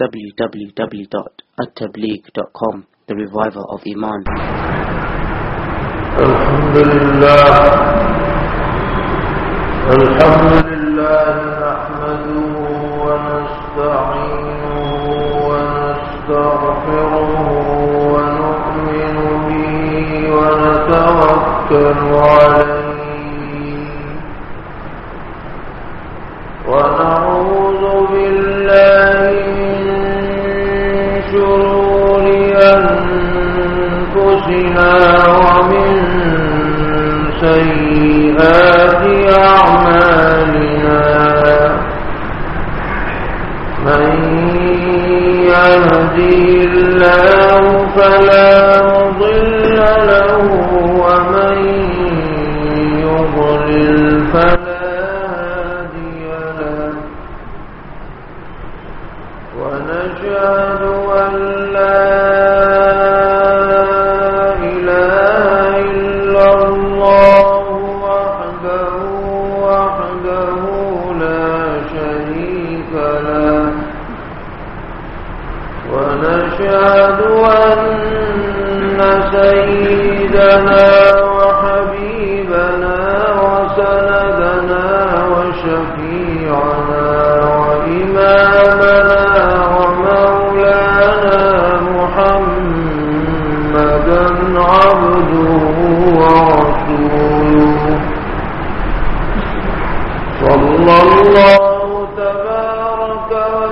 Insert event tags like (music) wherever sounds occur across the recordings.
www.attableek.com The Reviver of Iman الحمد لله الحمد لله نحمده ونستعينه ونستغفره ونؤمن به ونتوكل عليه أنفسنا ومن سيئات أعمالنا. من يهدي الله فلا مضل له ومن يضلل فلا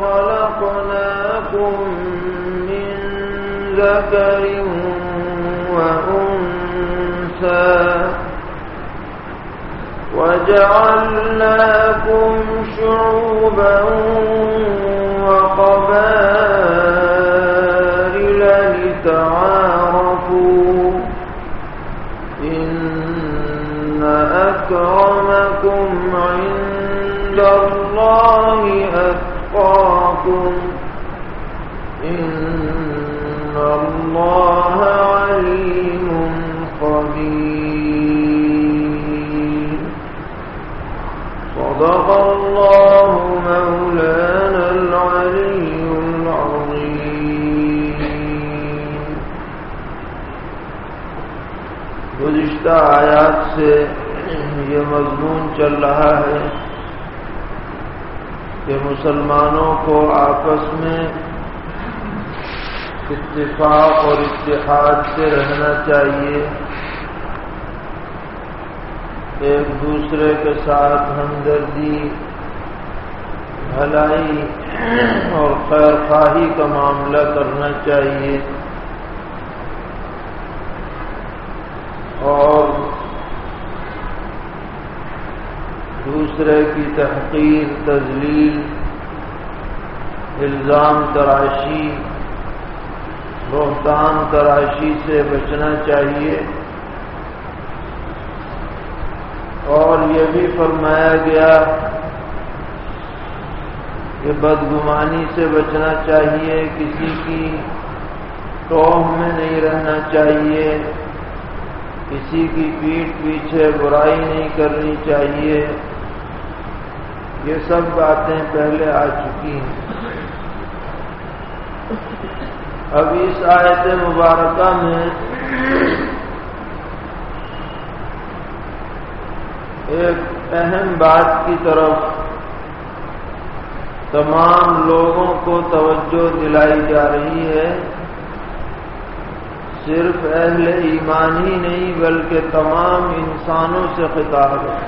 خلقناكم من ذكر وأنثى وجعلناكم شعوبا وقبائل لتعارفوا إن أكرمكم أتقاكم إن الله عليم صدق الله مولانا العلي العظيم. گزشتہ آیات سے یہ مضمون چل رہا ہے کہ مسلمانوں کو آپس میں اتفاق اور اتحاد سے رہنا چاہیے۔ ایک دوسرے کے ساتھ ہمدردی، بھلائی اور خیر خواہی کا معاملہ کرنا چاہیے اور دوسرے کی تحقیر تزلیل الزام تراشی، بہتان تراشی سے بچنا چاہیے۔ اور یہ بھی فرمایا گیا کہ بدگمانی سے بچنا چاہیے، کسی کی ٹوہ میں نہیں رہنا چاہیے، کسی کی پیٹ پیچھے برائی نہیں کرنی چاہیے۔ یہ سب باتیں پہلے آ چکی ہیں۔ اب اس آیت مبارکہ میں ایک اہم بات کی طرف تمام لوگوں کو توجہ دلائی جا رہی ہے۔ صرف اہل ایمان ہی نہیں، بلکہ تمام انسانوں سے خطاب ہے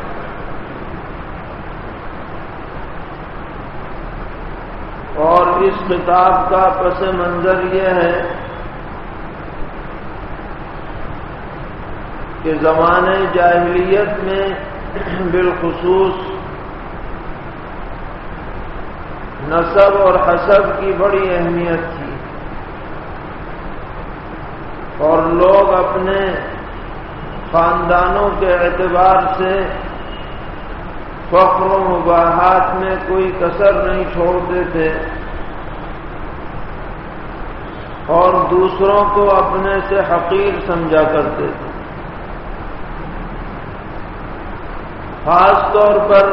اور اس خطاب کا پس منظر یہ ہے کہ زمانے جاہلیت میں بالخصوص نصب اور حسب کی بڑی اہمیت تھی اور لوگ اپنے خاندانوں کے اعتبار سے فخر و مباحات میں کوئی کسر نہیں چھوڑتے تھے اور دوسروں کو اپنے سے حقیر سمجھا کرتے تھے۔ خاص طور پر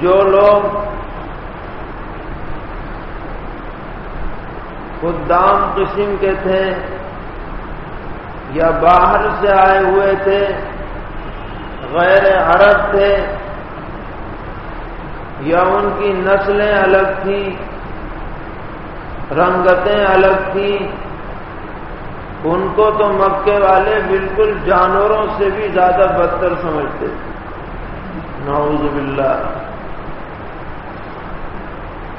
جو لوگ خدام قسم کے تھے یا باہر سے آئے ہوئے تھے، غیر عرب تھے، یا ان کی نسلیں الگ تھیں رنگتیں الگ تھیں۔ ان کو تو مکے والے بالکل جانوروں سے بھی زیادہ بدتر سمجھتے تھے۔ نعوذ باللہ۔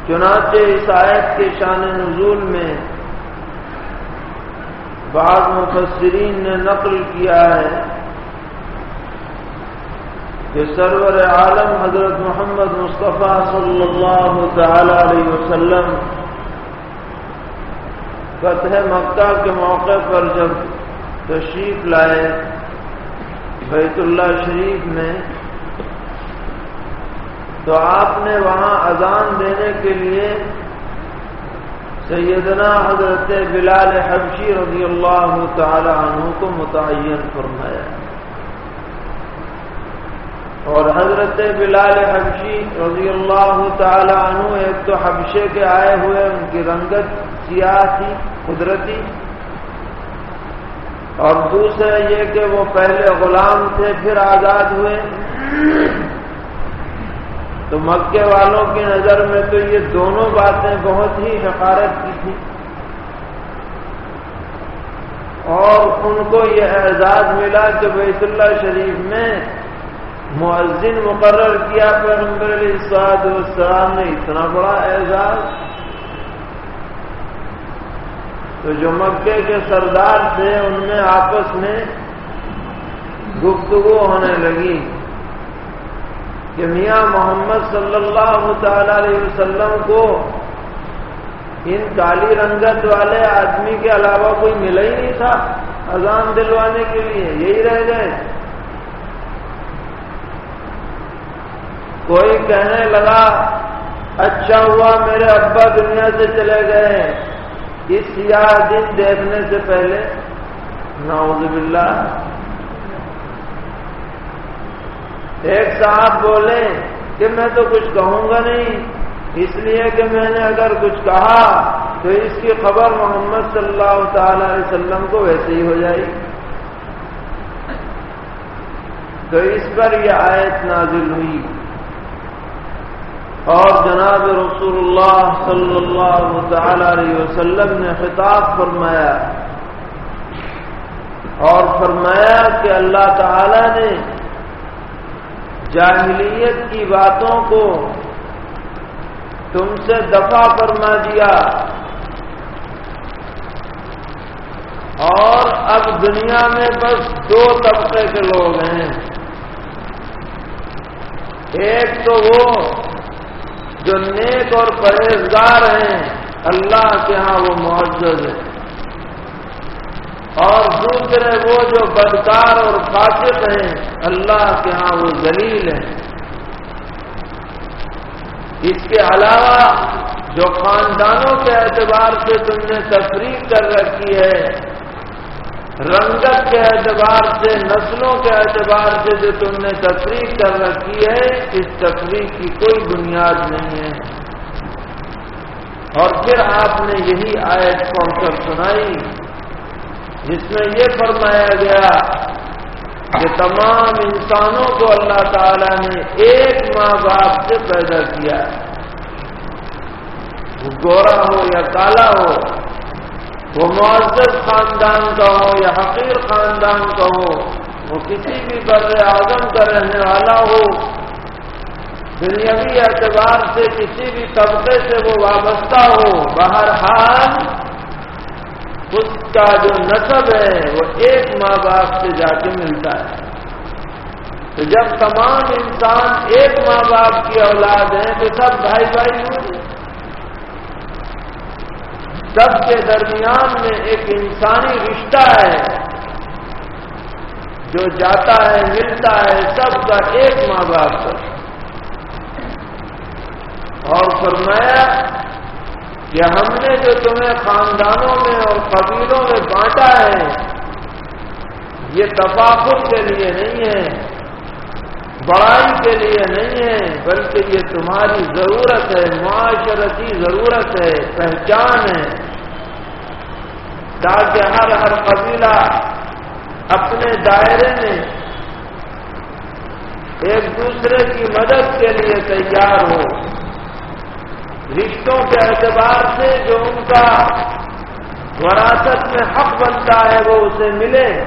چنانچہ اس آیت کے شان نزول میں بعض مفسرین نے نقل کیا ہے کہ سرور عالم حضرت محمد مصطفیٰ صلی اللہ تعالی علیہ وسلم فتح مکہ کے موقع پر جب تشریف لائے، بیت اللہ شریف میں، تو آپ نے وہاں اذان دینے کے لیے سیدنا حضرت بلال حبشی رضی اللہ تعالی عنہ کو متعین فرمایا۔ اور حضرت بلال حبشی رضی اللہ تعالی عنہ ایک تو حبشے کے آئے ہوئے، ان کی رنگت سیاہ تھی قدرتی۔ اور دوسرا یہ کہ وہ پہلے غلام تھے، پھر آزاد ہوئے۔ تو مکے والوں کی نظر میں تو یہ دونوں باتیں بہت ہی حقارت کی تھی۔ اور ان کو یہ اعزاز ملا کہ بیت اللہ شریف میں معذن مقرر کیا، پیغمبر علیہ السلاد والسلام نے اتنا بڑا اعزاز۔ تو جو مکے کے سردار تھے، ان میں آپس میں گفتگو ہونے لگی کہ میاں محمد صلی اللہ تعالی علیہ وسلم کو ان کالی رنگت والے آدمی کے علاوہ کوئی ملا ہی نہیں تھا اذان دلوانے کے لیے، یہی رہ گئے۔ کوئی کہنے لگا اچھا ہوا، میرے ابا دنیا سے چلے گئے۔ اس سیاہ دن دیکھنے سے پہلے نعوذ باللہ ایک صاحب بولے کہ میں تو کچھ کہوں گا نہیں، اس لیے کہ میں نے اگر کچھ کہا تو اس کی خبر محمد صلی اللہ تعالی علیہ وسلم کو ویسے ہی ہو جائے تو اس پر یہ آیت نازل ہوئی۔ اور جناب رسول اللہ صلی اللہ تعالی علیہ وسلم نے خطاب فرمایا اور فرمایا کہ اللہ تعالی نے جاہلیت کی باتوں کو تم سے دفاع فرما دیا اور اب دنیا میں بس دو طبقے کے لوگ ہیں ایک تو وہ جو نیک اور پرہیزگار ہیں، اللہ کے ہاں وہ معزز ہے اور دوسرے وہ جو بدکار اور فاسق ہیں، اللہ کے ہاں وہ ذلیل ہیں۔ اس کے علاوہ جو خاندانوں کے اعتبار سے تم نے تفریح کر رکھی ہے رنگت کے اعتبار سے، نسلوں کے اعتبار سے جو تم نے تفریح کر رکھی ہے، اس تفریح کی کوئی بنیاد نہیں ہے۔ اور پھر آپ نے یہی آیت پڑھ کر سنائی؟ جس میں یہ فرمایا گیا کہ تمام انسانوں کو اللہ تعالی نے ایک ماں باپ سے پیدا کیا۔ گورا ہو یا کالا ہو وہ معزز خاندان کا ہو یا حقیر خاندان کا ہو، وہ کسی بھی بر اعظم کا رہنے والا ہو، دنیاوی اعتبار سے کسی بھی طبقے سے وہ وابستہ ہو بہرحال اس کا جو نصب ہے، وہ ایک ماں باپ سے جا کے ملتا ہے۔ تو جب تمام انسان ایک ماں باپ کی اولاد ہیں، تو سب بھائی بھائی ہوئے سب کے درمیان میں ایک انسانی رشتہ ہے، جو جاتا ہے، ملتا ہے، سب کا ایک ماں باپ پر اور فرمایا کہ ہم نے جو تمہیں خاندانوں میں اور قبیلوں میں بانٹا ہے، یہ تفاقت کے لیے نہیں ہے، بڑائی کے لیے نہیں ہے، بلکہ یہ تمہاری ضرورت ہے، معاشرتی ضرورت ہے، پہچان ہے۔ تاکہ ہر ہر قبیلہ اپنے دائرے میں ایک دوسرے کی مدد کے لیے تیار ہو۔ رشتوں کے اعتبار سے جو ان کا وراثت میں حق بنتا ہے وہ اسے ملے،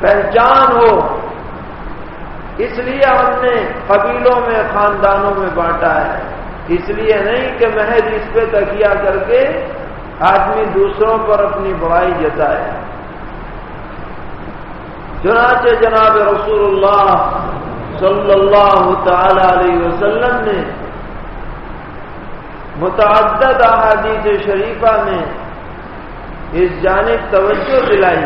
پہچان ہو۔ اس لیے ہم نے قبیلوں میں، خاندانوں میں بانٹا ہے۔ اس لیے نہیں کہ محض اس پہ تکیا کر کے آدمی دوسروں پر اپنی بڑائی جتائے۔ چنانچہ جناب رسول اللہ صلی اللہ تعالی علیہ وسلم نے متعدد احادیث شریفہ میں اس جانب توجہ دلائی۔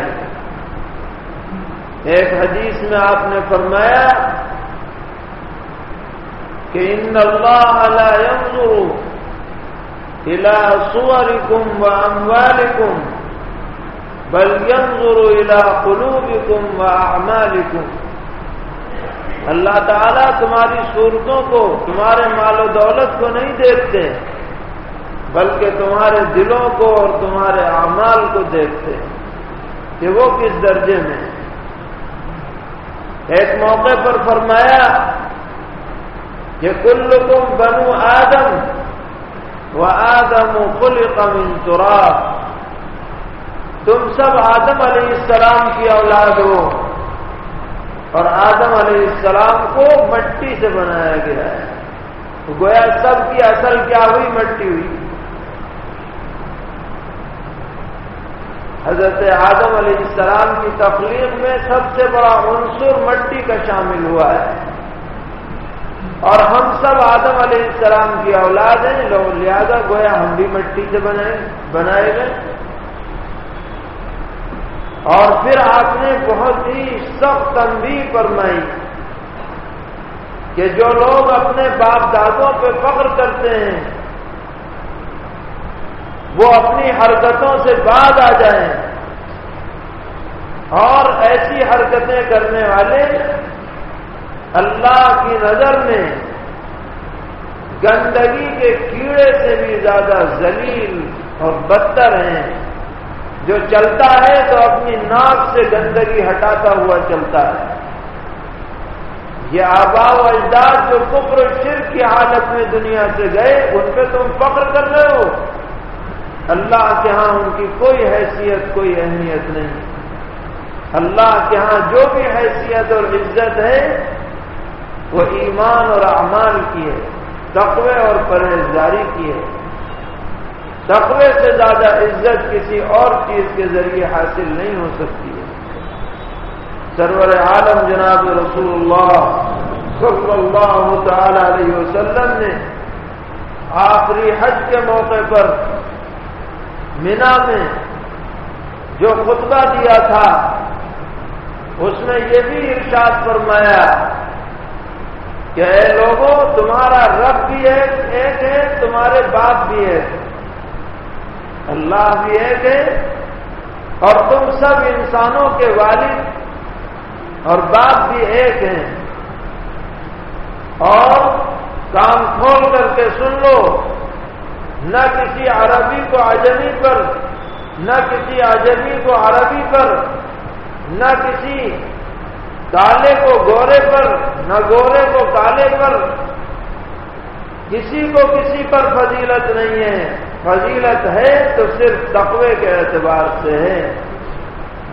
ایک حدیث میں آپ نے فرمایا کہ ان اللہ لا ينظر الى صوركم واموالكم بل ينظر الى قلوبكم واعمالكم اللہ تعالیٰ تمہاری صورتوں کو، تمہارے مال و دولت کو نہیں دیکھتے، بلکہ تمہارے دلوں کو اور تمہارے اعمال کو دیکھتے کہ وہ کس درجے میں ایک موقع پر فرمایا کہ کل کم بنو آدم و آدم من تراب. تم سب آدم علیہ السلام کی اولاد ہو. اور آدم علیہ السلام کو مٹی سے بنایا گیا ہے. گویا سب کی اصل کیا ہوئی؟ مٹی ہوئی. حضرت آدم علیہ السلام کی تخلیق میں سب سے بڑا عنصر مٹی کا شامل ہوا ہے. اور ہم سب آدم علیہ السلام کی اولاد ہیں، لوگ لہذا گویا ہم بھی مٹی سے بنائے بنائے گئے۔ اور پھر آپ نے بہت ہی سخت تنبیہ فرمائی کہ جو لوگ اپنے باپ دادوں پہ فخر کرتے ہیں، وہ اپنی حرکتوں سے بعد آ جائیں۔ اور ایسی حرکتیں کرنے والے اللہ کی نظر میں گندگی کے کیڑے سے بھی زیادہ ذلیل اور بدتر ہیں۔ جو چلتا ہے تو اپنی ناک سے گندگی ہٹاتا ہوا چلتا ہے۔ یہ آبا و اجداد جو کفر شر کی حالت میں دنیا سے گئے، ان پہ تم فخر کر رہے ہو۔ اللہ کے ہاں ان کی کوئی حیثیت، کوئی اہمیت نہیں۔ اللہ کے ہاں جو بھی حیثیت اور عزت ہے وہ ایمان اور اعمال کی ہے، تقوی اور پرہیزداری کی ہے۔ تقوی سے زیادہ عزت کسی اور چیز کے ذریعے حاصل نہیں ہو سکتی ہے۔ سرور عالم جناب رسول اللہ صلی اللہ تعالی علیہ وسلم نے آخری حج کے موقع پر مینا میں جو خطبہ دیا تھا، اس میں یہ بھی ارشاد فرمایا کہ اے لوگوں تمہارا رب بھی ایک ایک ہے، تمہارے باپ بھی ایک اللہ بھی ایک ہے، اور تم سب انسانوں کے والد اور باپ بھی ایک ہیں۔ اور کام کھول کر کے سن لو، نہ کسی عربی کو عجمی پر، نہ کسی عجمی کو عربی پر، نہ کسی کالے کو گورے پر، نہ گورے کو کالے پر۔ کسی کو کسی پر فضیلت نہیں ہے۔ فضیلت ہے تو صرف تقوی کے اعتبار سے ہے۔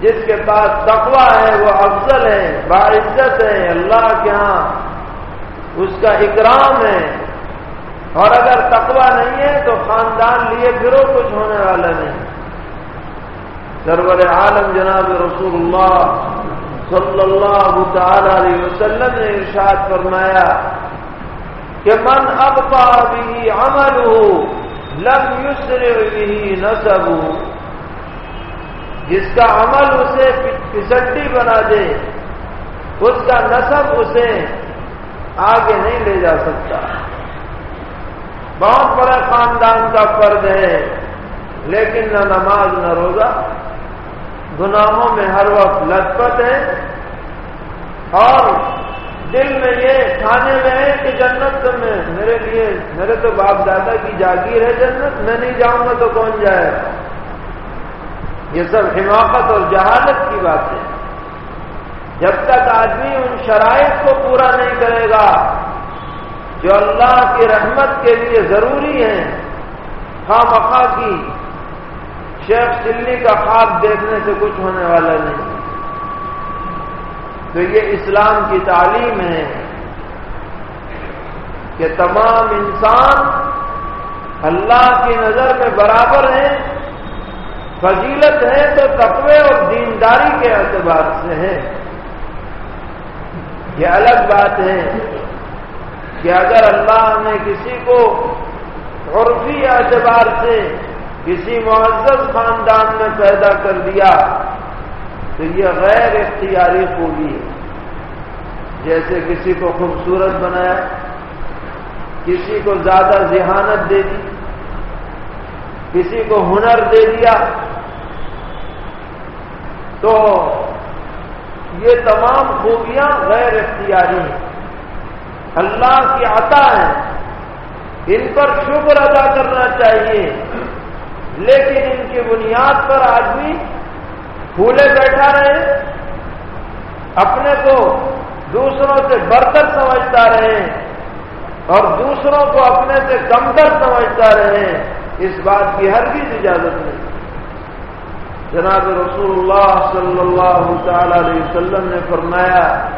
جس کے پاس تقوی ہے وہ افضل ہے باعزت ہے، اللہ کے ہاں۔ اس کا اکرام ہے۔ اور اگر تقوی نہیں ہے تو خاندان لیے پھرو کچھ ہونے والا نہیں۔ سرور عالم جناب رسول اللہ صلی اللہ تعالی علیہ وسلم نے ارشاد فرمایا کہ من اب بھی عمل ہو لم یسر بھی نصب جس کا عمل اسے پسٹی بنا دے، اس کا نصب اسے آگے نہیں لے جا سکتا۔ بہت بڑا خاندان کا فرد ہے، لیکن نہ نماز، نہ روزہ۔ گناہوں میں ہر وقت لت پت ہے اور دل میں یہ کھانے میں ہے کہ جنت تو میں میرے لیے میرے تو باپ دادا کی جاگیر ہے جنت، میں نہیں جاؤں گا تو کون جائے یہ سب حماقت اور جہالت کی بات ہے۔ جب تک آدمی ان شرائط کو پورا نہیں کرے گا، جو اللہ کی رحمت کے لیے ضروری ہے خواہ مخواہ کی شیخ چلی کا خواب دیکھنے سے کچھ ہونے والا نہیں۔ تو یہ اسلام کی تعلیم ہے کہ تمام انسان اللہ کی نظر میں برابر ہیں، فضیلت ہے تو تقوی اور دینداری کے اعتبار سے ہے۔ یہ الگ بات ہے کہ اگر اللہ نے کسی کو عرفی اعتبار سے کسی معزز خاندان میں پیدا کر دیا تو یہ غیر اختیاری خوبی ہے۔ جیسے کسی کو خوبصورت بنایا، کسی کو زیادہ ذہانت دے دی، کسی کو ہنر دے دیا، تو یہ تمام خوبیاں غیر اختیاری ہیں۔ اللہ کی عطا ہے۔ ان پر شکر ادا کرنا چاہیے۔ لیکن ان کی بنیاد پر آدمی پھولے بیٹھا رہے، اپنے کو دوسروں سے برتر سمجھتا رہے اور دوسروں کو اپنے سے کمتر سمجھتا رہے، اس بات کی ہر اجازت نہیں۔ جناب رسول اللہ صلی اللہ تعالی علیہ وسلم نے فرمایا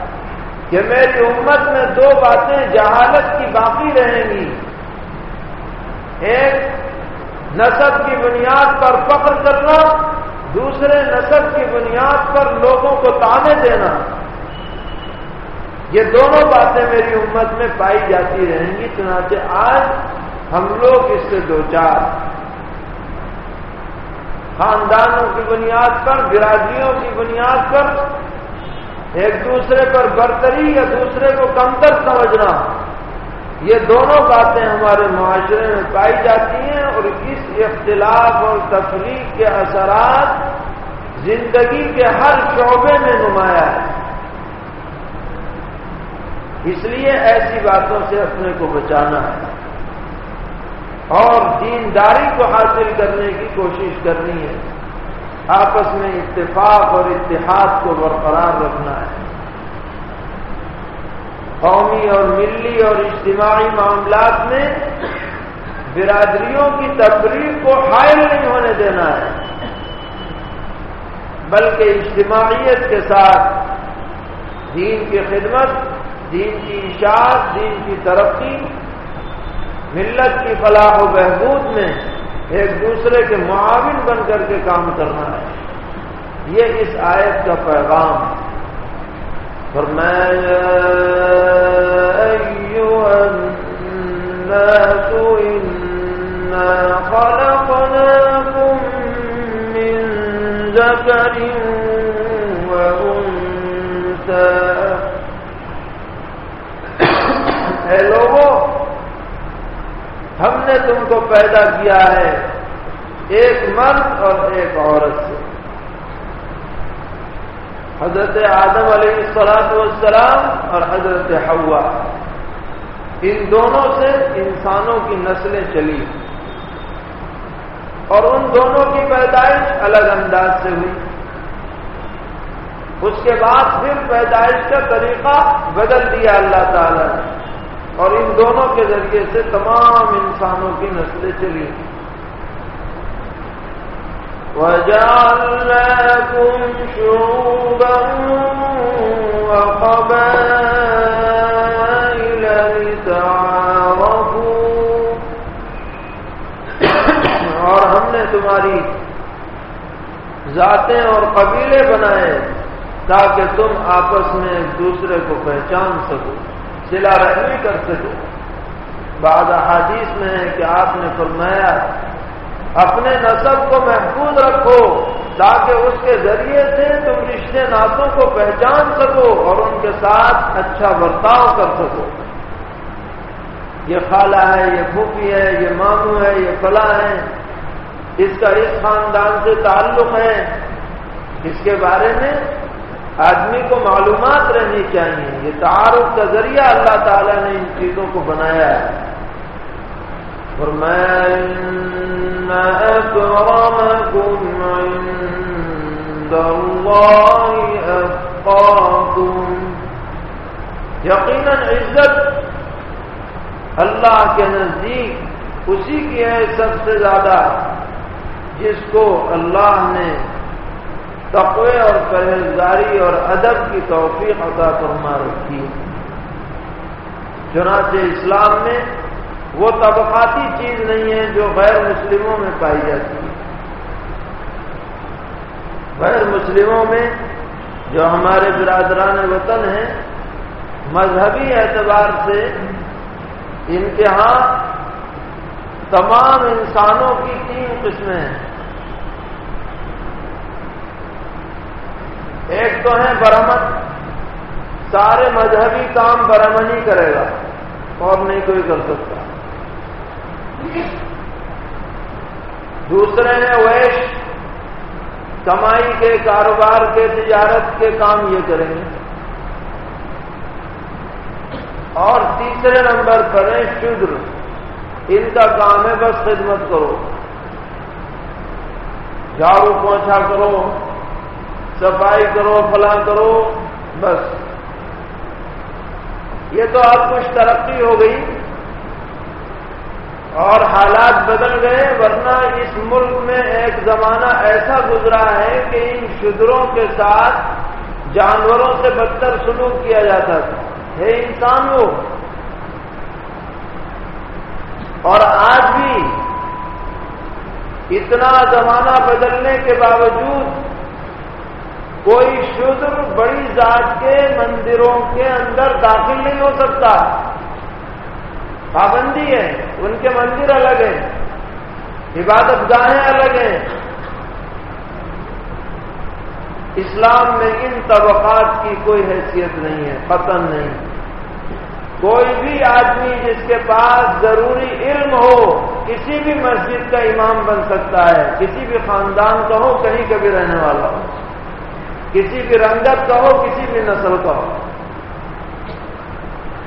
کہ میری امت میں دو باتیں جہالت کی باقی رہیں گی۔ ایک نصب کی بنیاد پر فخر کرنا، دوسرے نسب کی بنیاد پر لوگوں کو تانے دینا۔ یہ دونوں باتیں میری امت میں پائی جاتی رہیں گی، چنانچہ آج ہم لوگ اس سے دو چار۔ خاندانوں کی بنیاد پر، برادریوں کی بنیاد پر، ایک دوسرے پر برتری یا دوسرے کو کمتر سمجھنا۔ یہ دونوں باتیں ہمارے معاشرے میں پائی جاتی ہیں اور اس اختلاف اور تفریح کے اثرات زندگی کے ہر شعبے میں نمایاں ہے اس لیے ایسی باتوں سے اپنے کو بچانا ہے۔ اور دینداری کو حاصل کرنے کی کوشش کرنی ہے۔ آپس میں اتفاق اور اتحاد کو برقرار رکھنا ہے۔ قومی اور ملی اور اجتماعی معاملات میں برادریوں کی تفریح کو حائل نہیں ہونے دینا ہے، بلکہ اجتماعیت کے ساتھ دین کی خدمت، دین کی اشاعت، دین کی ترقی، ملت کی فلاح و بہبود میں ایک دوسرے کے معاون بن کر کے کام کرنا ہے۔ یہ اس آیت کا پیغام ہے فرمایا أيها الناس إنا خلقناكم من ذكر وأنثى. ہم نے تم کو پیدا کیا ہے ایک مرد اور ایک عورت حضرت آدم علیہ السلاط والسلام اور حضرت ہوا ان دونوں سے انسانوں کی نسلیں چلی۔ اور ان دونوں کی پیدائش الگ انداز سے ہوئی۔ اس کے بعد پھر پیدائش کا طریقہ بدل دیا اللہ تعالی نے۔ اور ان دونوں کے ذریعے سے تمام انسانوں کی نسلیں چلی۔ وجعلناكم ذاتیں اور قبیلے بنائے تاکہ تم آپس میں ایک دوسرے کو پہچان سکو سلا رحمی کر سکو۔ بعض حادیث میں ہے کہ آپ نے فرمایا، اپنے نصب کو محفوظ رکھو تاکہ اس کے ذریعے سے تم رشتے ناتوں کو پہچان سکو اور ان کے ساتھ اچھا برتاؤ کر سکو۔ یہ خالہ ہے، یہ پھوپھی ہے، یہ مامو ہے، یہ فلاں ہے اس کا اس خاندان سے تعلق ہے۔ اس کے بارے میں آدمی کو معلومات رہنی چاہیے۔ یہ تعارف کا ذریعہ اللہ تعالیٰ نے ان چیزوں کو بنایا ہے۔ اور میں یقیناً عزت اللہ کے نزدیک اسی کی ہے سب سے زیادہ۔ جس کو اللہ نے تقوی اور پرہیزگاری اور ادب کی توفیق عطا فرما رکھی چنانچہ اسلام میں وہ طبقاتی چیز نہیں ہے جو غیر مسلموں میں پائی جاتی ہے۔ غیر مسلموں میں جو ہمارے برادران وطن ہیں، مذہبی اعتبار سے ان کے ہاں تمام انسانوں کی تین قسمیں ہیں۔ ایک تو ہے برہمن۔ سارے مذہبی کام برہمن ہی کرے گا۔ اور نہیں کوئی کر سکتا۔ دوسرے ہیں ویش کمائی کے کاروبار کے، تجارت کے کام یہ کریں گے۔ اور تیسرے نمبر پر ہے شدر۔ ان کا کام ہے بس خدمت کرو۔ جھاڑو پوچھا کرو۔ صفائی کرو، فلاں کرو، بس۔ یہ تو اب کچھ ترقی ہو گئی اور حالات بدل گئے، ورنہ اس ملک میں ایک زمانہ ایسا گزرا ہے کہ ان شدروں کے ساتھ جانوروں سے بدتر سلوک کیا جاتا تھا۔ ہے انسان وہ۔ اور آج بھی اتنا زمانہ بدلنے کے باوجود کوئی شدر بڑی ذات کے مندروں کے اندر داخل نہیں ہو سکتا۔ پابندی ہے، ان کے مندر الگ ہیں۔ عبادت گاہیں الگ ہیں۔ اسلام میں ان طبقات کی کوئی حیثیت نہیں ہے پتن نہیں۔ کوئی بھی آدمی جس کے پاس ضروری علم ہو، کسی بھی مسجد کا امام بن سکتا ہے، کسی بھی خاندان کا ہو، کہیں کبھی رہنے والا ہو۔ کسی بھی رنگت کا ہو کسی بھی نسل کا ہو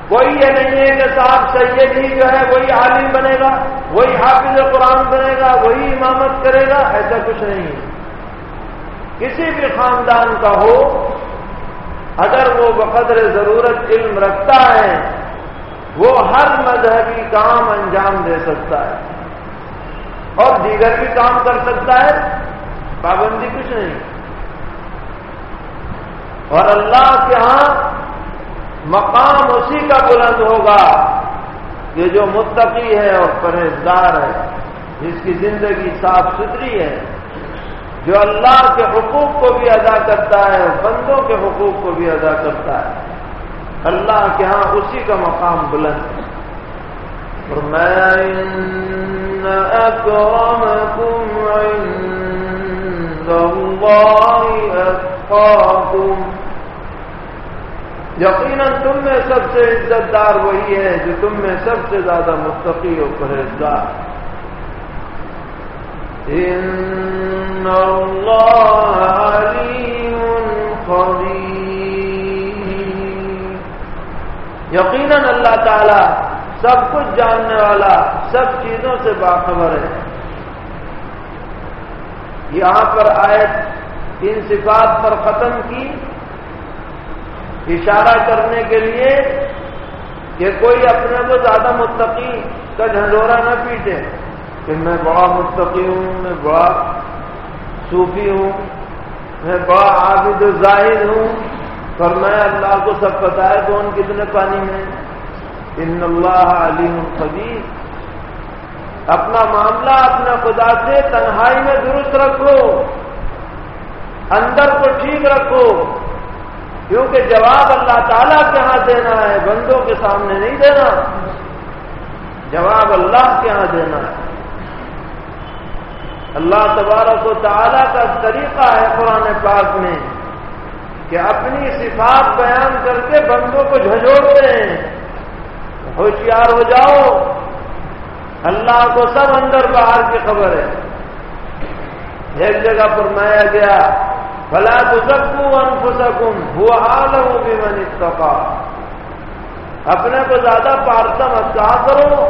کوئی یہ نہیں ہے کہ صاحب سید ہی جو ہے وہی عالم بنے گا، وہی حافظ قرآن بنے گا، وہی امامت کرے گا، ایسا کچھ نہیں ہے۔ کسی بھی خاندان کا ہو، اگر وہ بقدر ضرورت علم رکھتا ہے، وہ ہر مذہبی کام انجام دے سکتا ہے۔ اور دیگر بھی کام کر سکتا ہے، پابندی کچھ نہیں۔ اور اللہ کے ہاں مقام اسی کا بلند ہوگا یہ جو متقی ہے اور پرہیزدار ہے، جس کی زندگی صاف ستھری ہے، جو اللہ کے حقوق کو بھی ادا کرتا ہے اور بندوں کے حقوق کو بھی ادا کرتا ہے، اللہ کے ہاں اسی کا مقام بلند ہے۔ اور میں یقیناً تم میں سب سے عزت دار وہی ہے جو تم میں سب سے زیادہ مستقی اور پرہیزگار یقیناً اللہ تعالی سب کچھ جاننے والا سب چیزوں سے باخبر ہے۔ یہاں پر آئے ان صفات پر ختم کی۔ اشارہ کرنے کے لیے کہ کوئی اپنے کو زیادہ متقی کا جھنڈورا نہ پیٹے کہ میں بڑا متقی ہوں، میں بڑا صوفی ہوں، میں بڑا عابد زاہد ہوں۔ پر میں اللہ کو سب پتا ہے کون کتنے پانی میں ان اللہ علیم خبیر اپنا معاملہ اپنے خدا سے تنہائی میں درست رکھو، اندر کو ٹھیک رکھو۔ کیونکہ جواب اللہ تعالیٰ کے ہاں دینا ہے، بندوں کے سامنے نہیں دینا۔ جواب اللہ کے ہاں دینا ہے۔ اللہ تبارک و تعالیٰ کا طریقہ ہے قرآن پاک میں کہ اپنی صفات بیان کر کے بندوں کو جھجوڑتے ہیں۔ ہوشیار ہو جاؤ۔ اللہ کو سب اندر باہر کی خبر ہے۔ ایک جگہ پر مایا گیا۔ بلا تو انفسکم، ہوا حال ہو بھی من اپنے کو زیادہ پارتا مت کرو۔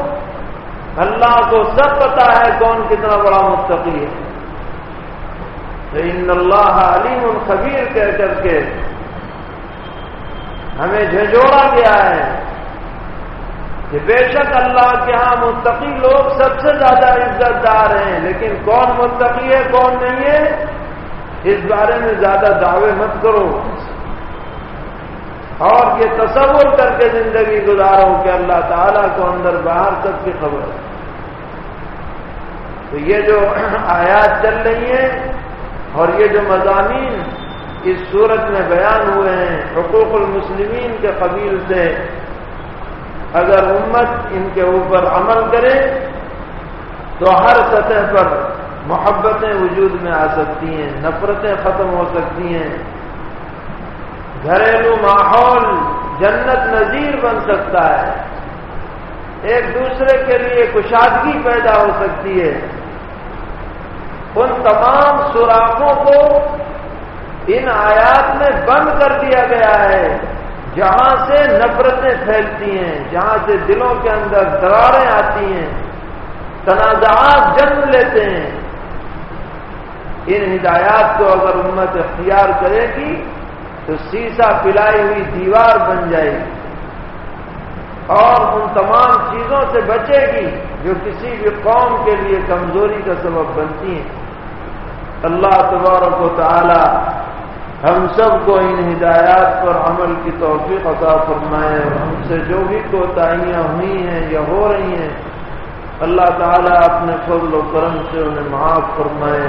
اللہ کو سب پتا ہے کون کتنا بڑا مستقی ہے۔ ان اللہ علیم الخبیر کہہ کر کے ہمیں جھجوڑا گیا ہے کہ بے شک اللہ کے ہاں متقی لوگ سب سے زیادہ عزت دار ہیں، لیکن کون متقی ہے، کون نہیں ہے؟ اس بارے میں زیادہ دعوے مت کرو اور یہ تصور کر کے زندگی گزارو کہ اللہ تعالیٰ کو اندر باہر سب کی خبر ہے۔ تو یہ جو (clears throat) آیات چل رہی ہیں اور یہ جو مضامین اس صورت میں بیان ہوئے ہیں، حقوق المسلمین کے قبیل سے اگر امت ان کے اوپر عمل کرے تو ہر سطح پر محبتیں وجود میں آ سکتی ہیں، نفرتیں ختم ہو سکتی ہیں۔ گھریلو ماحول جنت نظیر بن سکتا ہے۔ ایک دوسرے کے لیے کشادگی پیدا ہو سکتی ہے۔ ان تمام سوراخوں کو ان آیات میں بند کر دیا گیا ہے۔ جہاں سے نفرتیں پھیلتی ہیں، جہاں سے دلوں کے اندر دراریں آتی ہیں۔ تنازعات جنم لیتے ہیں۔ ان ہدایات کو اگر امت اختیار کرے گی تو سیسا پلائی ہوئی دیوار بن جائے گی اور ان تمام چیزوں سے بچے گی جو کسی بھی قوم کے لیے کمزوری کا سبب بنتی ہیں۔ اللہ تبارک و تعالی ہم سب کو ان ہدایات پر عمل کی توفیق عطا فرمائے اور ہم سے جو بھی کوتاہیاں ہوئی ہیں یا ہو رہی ہیں، اللہ تعالیٰ اپنے فضل و کرم سے انہیں معاف فرمائے۔